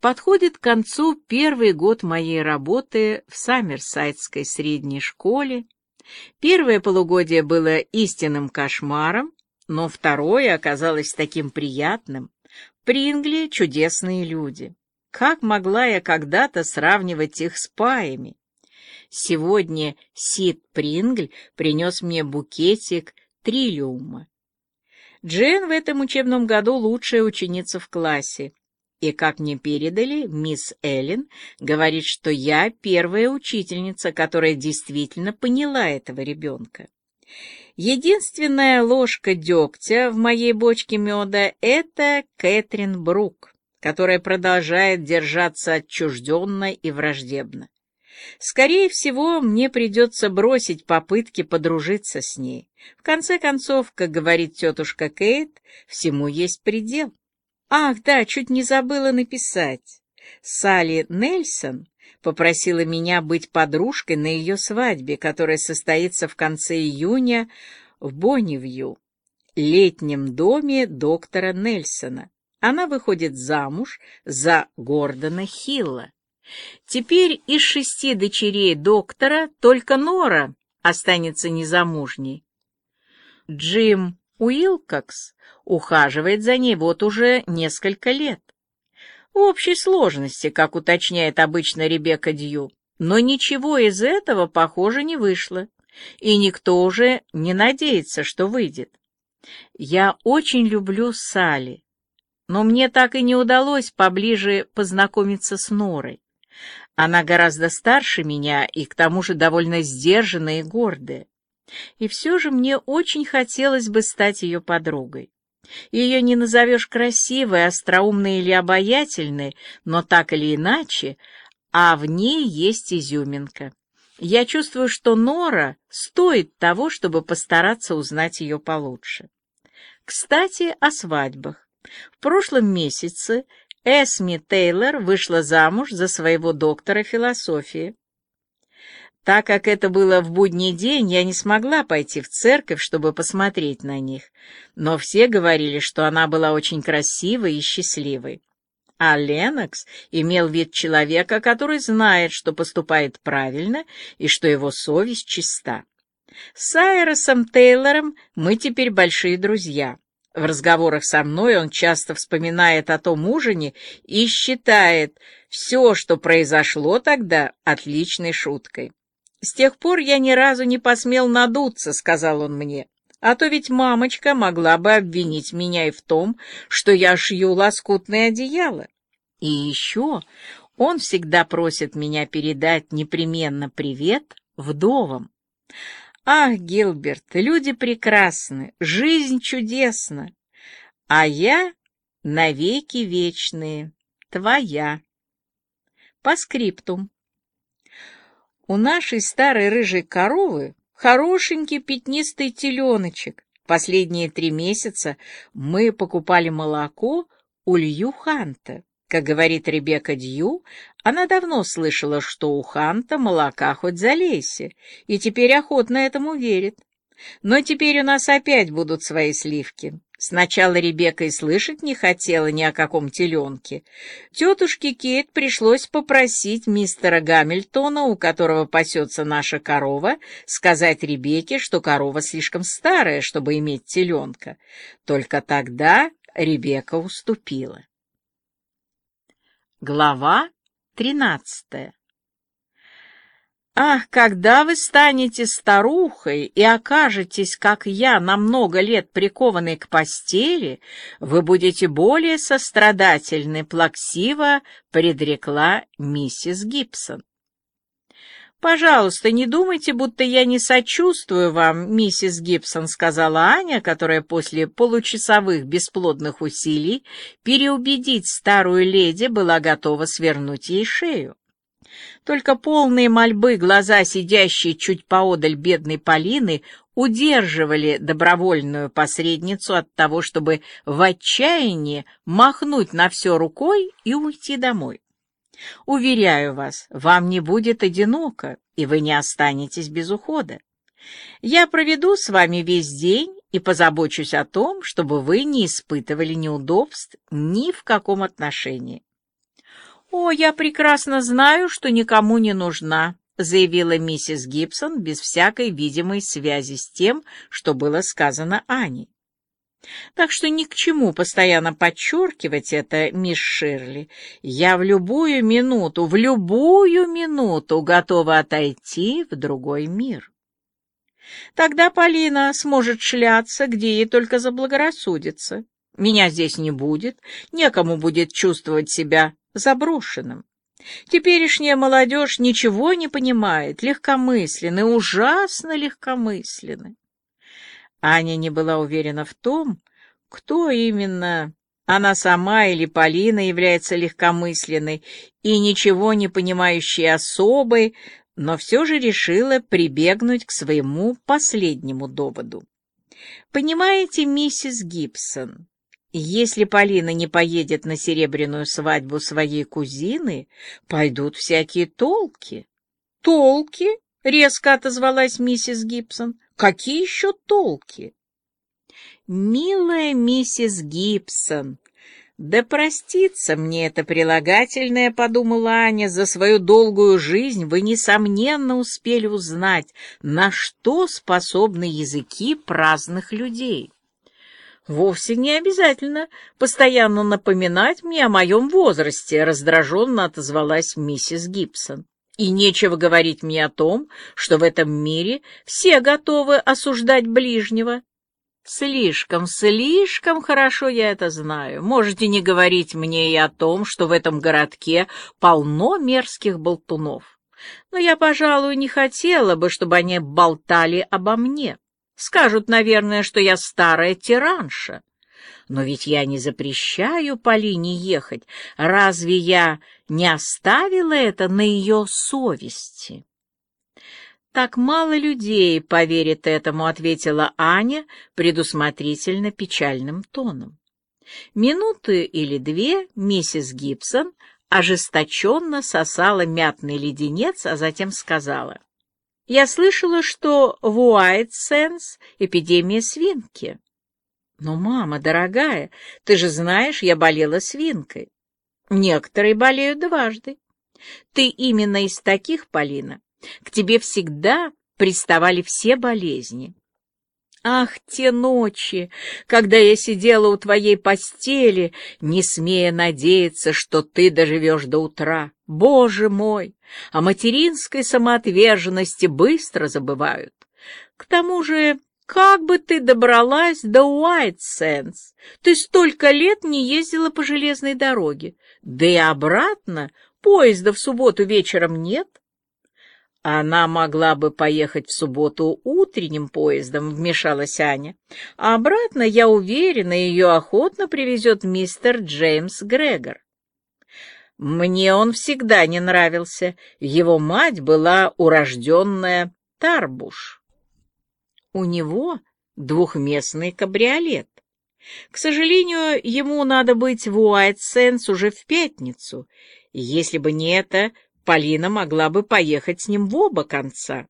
Подходит к концу первый год моей работы в Саммерсайдской средней школе. Первое полугодие было истинным кошмаром, но второе оказалось таким приятным. Прингли — чудесные люди. Как могла я когда-то сравнивать их с паями? Сегодня Сид Прингль принес мне букетик триллиума. Джен в этом учебном году лучшая ученица в классе. И, как мне передали, мисс Эллен говорит, что я первая учительница, которая действительно поняла этого ребенка. Единственная ложка дегтя в моей бочке меда — это Кэтрин Брук, которая продолжает держаться отчужденно и враждебно. Скорее всего, мне придется бросить попытки подружиться с ней. В конце концов, как говорит тетушка Кейт, всему есть предел. Ах, да, чуть не забыла написать. Салли Нельсон попросила меня быть подружкой на ее свадьбе, которая состоится в конце июня в Бонневью, летнем доме доктора Нельсона. Она выходит замуж за Гордона Хилла. Теперь из шести дочерей доктора только Нора останется незамужней. Джим Уилкокс ухаживает за ней вот уже несколько лет. В общей сложности, как уточняет обычно Ребекка Дью, но ничего из этого, похоже, не вышло, и никто уже не надеется, что выйдет. Я очень люблю Салли, но мне так и не удалось поближе познакомиться с Норой. Она гораздо старше меня и к тому же довольно сдержанная и гордая. И все же мне очень хотелось бы стать ее подругой. Ее не назовешь красивой, остроумной или обаятельной, но так или иначе, а в ней есть изюминка. Я чувствую, что Нора стоит того, чтобы постараться узнать ее получше. Кстати, о свадьбах. В прошлом месяце Эсми Тейлор вышла замуж за своего доктора философии. Так как это было в будний день, я не смогла пойти в церковь, чтобы посмотреть на них, но все говорили, что она была очень красивой и счастливой. А Ленокс имел вид человека, который знает, что поступает правильно и что его совесть чиста. С Айросом Тейлором мы теперь большие друзья. В разговорах со мной он часто вспоминает о том ужине и считает все, что произошло тогда, отличной шуткой. «С тех пор я ни разу не посмел надуться», — сказал он мне. «А то ведь мамочка могла бы обвинить меня и в том, что я шью лоскутное одеяло. И еще он всегда просит меня передать непременно привет вдовам. Ах, Гилберт, люди прекрасны, жизнь чудесна, а я навеки вечные, твоя. По скриптум. У нашей старой рыжей коровы хорошенький пятнистый теленочек. Последние три месяца мы покупали молоко у Лью Ханта. Как говорит Ребекка Дью, она давно слышала, что у Ханта молока хоть залейся, и теперь охотно этому верит. Но теперь у нас опять будут свои сливки. Сначала Ребекка и слышать не хотела ни о каком теленке. Тетушке Кейт пришлось попросить мистера Гамильтона, у которого пасется наша корова, сказать Ребекке, что корова слишком старая, чтобы иметь теленка. Только тогда Ребекка уступила. Глава тринадцатая Ах, когда вы станете старухой и окажетесь, как я, на много лет прикованной к постели, вы будете более сострадательны, плаксиво предрекла миссис Гибсон. «Пожалуйста, не думайте, будто я не сочувствую вам, миссис Гибсон», — сказала Аня, которая после получасовых бесплодных усилий переубедить старую леди была готова свернуть ей шею. Только полные мольбы глаза, сидящие чуть поодаль бедной Полины, удерживали добровольную посредницу от того, чтобы в отчаянии махнуть на все рукой и уйти домой. Уверяю вас, вам не будет одиноко, и вы не останетесь без ухода. Я проведу с вами весь день и позабочусь о том, чтобы вы не испытывали неудобств ни в каком отношении. «О, я прекрасно знаю, что никому не нужна», заявила миссис Гибсон без всякой видимой связи с тем, что было сказано Аней. Так что ни к чему постоянно подчеркивать это, мисс Ширли. Я в любую минуту, в любую минуту готова отойти в другой мир. Тогда Полина сможет шляться, где ей только заблагорассудится. Меня здесь не будет, некому будет чувствовать себя заброшенным. Теперешняя молодежь ничего не понимает, легкомысленны, ужасно легкомысленны. Аня не была уверена в том, кто именно, она сама или Полина, является легкомысленной и ничего не понимающей особой, но все же решила прибегнуть к своему последнему доводу. «Понимаете, миссис Гибсон, если Полина не поедет на серебряную свадьбу своей кузины, пойдут всякие толки. Толки? Резко отозвалась миссис Гибсон. Какие еще толки? Милая миссис Гибсон, да простится мне это прилагательное, подумала Аня, за свою долгую жизнь вы, несомненно, успели узнать, на что способны языки праздных людей. Вовсе не обязательно постоянно напоминать мне о моем возрасте, раздраженно отозвалась миссис Гибсон. И нечего говорить мне о том, что в этом мире все готовы осуждать ближнего. Слишком, слишком хорошо я это знаю. Можете не говорить мне и о том, что в этом городке полно мерзких болтунов. Но я, пожалуй, не хотела бы, чтобы они болтали обо мне. Скажут, наверное, что я старая тиранша. Но ведь я не запрещаю Полине ехать. Разве я не оставила это на ее совести? «Так мало людей поверит этому», — ответила Аня предусмотрительно печальным тоном. Минуты или две миссис Гибсон ожесточенно сосала мятный леденец, а затем сказала — я слышала, что в Уайтсенс эпидемия свинки. Но, мама, дорогая, ты же знаешь, я болела свинкой. Некоторые болеют дважды. Ты именно из таких, Полина. К тебе всегда приставали все болезни. Ах, те ночи, когда я сидела у твоей постели, не смея надеяться, что ты доживешь до утра. Боже мой, о материнской самоотверженности быстро забывают. К тому же, как бы ты добралась до Уайтсенс? Ты столько лет не ездила по железной дороге. Да и обратно поезда в субботу вечером нет. Она могла бы поехать в субботу утренним поездом, вмешалась Аня. А обратно, я уверена, ее охотно привезет мистер Джеймс Грегор. Мне он всегда не нравился. Его мать была урожденная Тарбуш. У него двухместный кабриолет. К сожалению, ему надо быть в Уайтсенс уже в пятницу. Если бы не это, Полина могла бы поехать с ним в оба конца.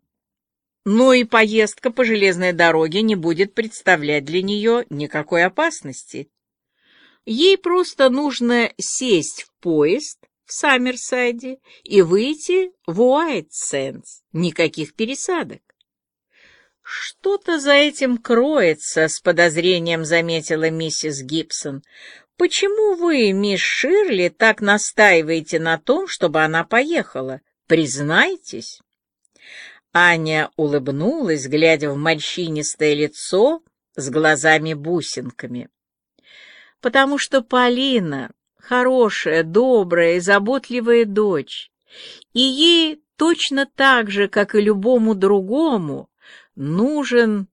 Но и поездка по железной дороге не будет представлять для нее никакой опасности. Ей просто нужно сесть в поезд в Саммерсайде и выйти в Уайтсенс. Никаких пересадок. «Что-то за этим кроется», — с подозрением заметила миссис Гибсон. «Почему вы, мисс Ширли, так настаиваете на том, чтобы она поехала? Признайтесь». Аня улыбнулась, глядя в морщинистое лицо с глазами-бусинками. «Потому что Полина хорошая, добрая и заботливая дочь, и ей точно так же, как и любому другому, нужен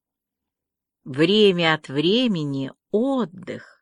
время от времени отдых.